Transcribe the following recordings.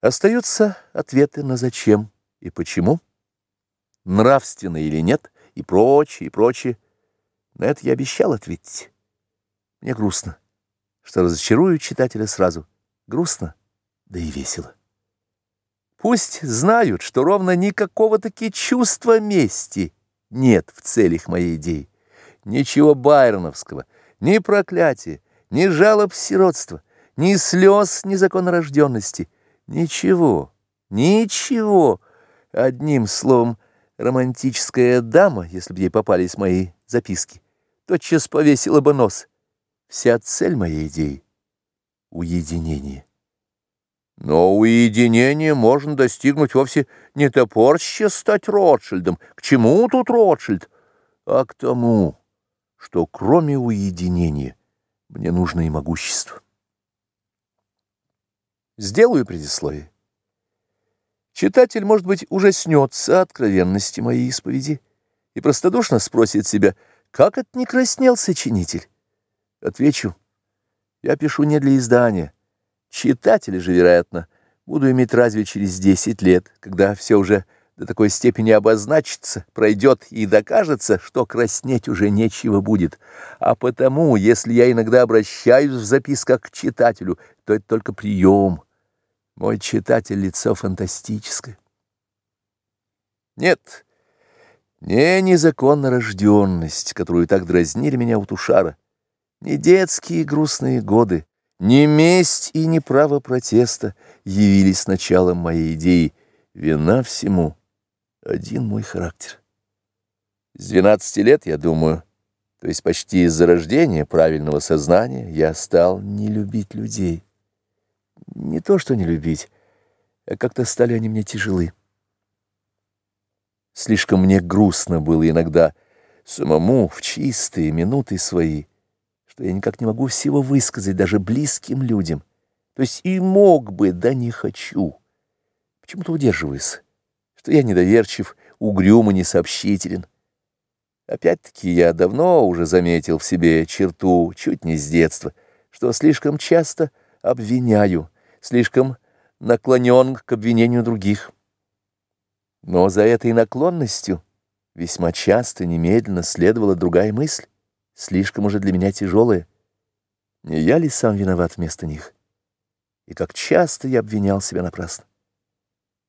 Остаются ответы на зачем и почему, нравственно или нет, и прочее, и прочее. На это я обещал ответить. Мне грустно, что разочарую читателя сразу. Грустно, да и весело. Пусть знают, что ровно никакого-таки чувства мести нет в целях моей идеи. Ничего байроновского, ни проклятия, ни жалоб сиротства, ни слез незаконнорожденности — Ничего, ничего. Одним словом, романтическая дама, если бы ей попались мои записки, тотчас повесила бы нос. Вся цель моей идеи — уединение. Но уединение можно достигнуть вовсе не топорще стать Ротшильдом. К чему тут Ротшильд? А к тому, что кроме уединения мне нужно и могущество. Сделаю предисловие. Читатель, может быть, ужаснется откровенности моей исповеди и простодушно спросит себя, как это не краснел сочинитель? Отвечу, я пишу не для издания. Читатели же, вероятно, буду иметь разве через десять лет, когда все уже до такой степени обозначится, пройдет и докажется, что краснеть уже нечего будет. А потому, если я иногда обращаюсь в записках к читателю, то это только прием. Мой читатель — лицо фантастическое. Нет, не незаконно рожденность, которую так дразнили меня у Тушара, не детские грустные годы, не месть и не право протеста явились началом моей идеи. Вина всему — один мой характер. С двенадцати лет, я думаю, то есть почти из зарождения правильного сознания, я стал не любить людей. Не то, что не любить, а как-то стали они мне тяжелы. Слишком мне грустно было иногда самому в чистые минуты свои, что я никак не могу всего высказать даже близким людям. То есть и мог бы, да не хочу. Почему-то удерживаюсь, что я недоверчив, угрюм и несообщителен. Опять-таки я давно уже заметил в себе черту, чуть не с детства, что слишком часто обвиняю, слишком наклонен к обвинению других. Но за этой наклонностью весьма часто немедленно следовала другая мысль, слишком уже для меня тяжелая. Не я ли сам виноват вместо них? И как часто я обвинял себя напрасно.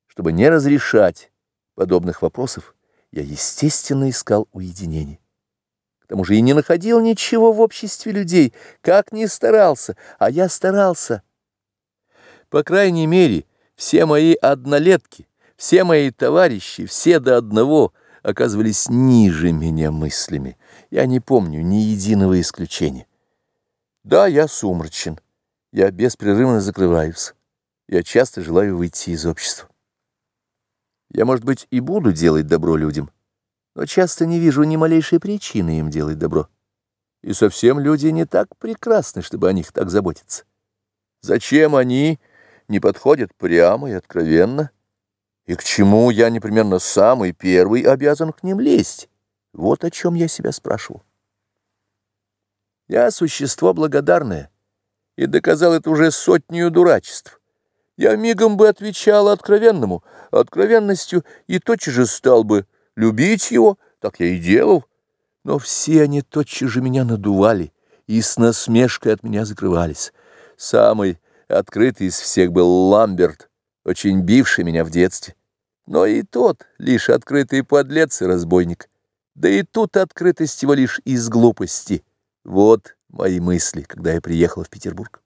Чтобы не разрешать подобных вопросов, я, естественно, искал уединение. К тому же и не находил ничего в обществе людей, как ни старался, а я старался — по крайней мере, все мои однолетки, все мои товарищи, все до одного оказывались ниже меня мыслями. Я не помню ни единого исключения. Да, я сумрачен, я беспрерывно закрываюсь, я часто желаю выйти из общества. Я, может быть, и буду делать добро людям, но часто не вижу ни малейшей причины им делать добро. И совсем люди не так прекрасны, чтобы о них так заботиться. Зачем они не подходят прямо и откровенно, и к чему я непременно самый первый обязан к ним лезть? Вот о чем я себя спрашивал. Я существо благодарное, и доказал это уже сотню дурачеств. Я мигом бы отвечал откровенному, откровенностью, и тотчас же стал бы любить его, так я и делал. Но все они тотчас же меня надували и с насмешкой от меня закрывались. Самый Открытый из всех был Ламберт, очень бивший меня в детстве. Но и тот лишь открытый подлец и разбойник. Да и тут открытость его лишь из глупости. Вот мои мысли, когда я приехал в Петербург.